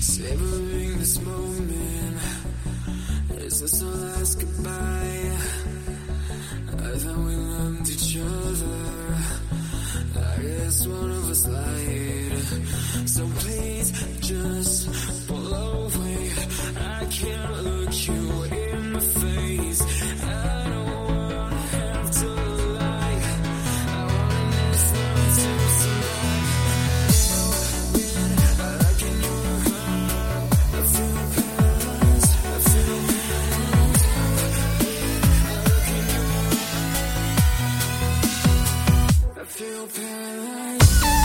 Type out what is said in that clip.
Savoring this moment. Is this our last goodbye? I thought we loved each other. I guess one of us lied. So please. Bye.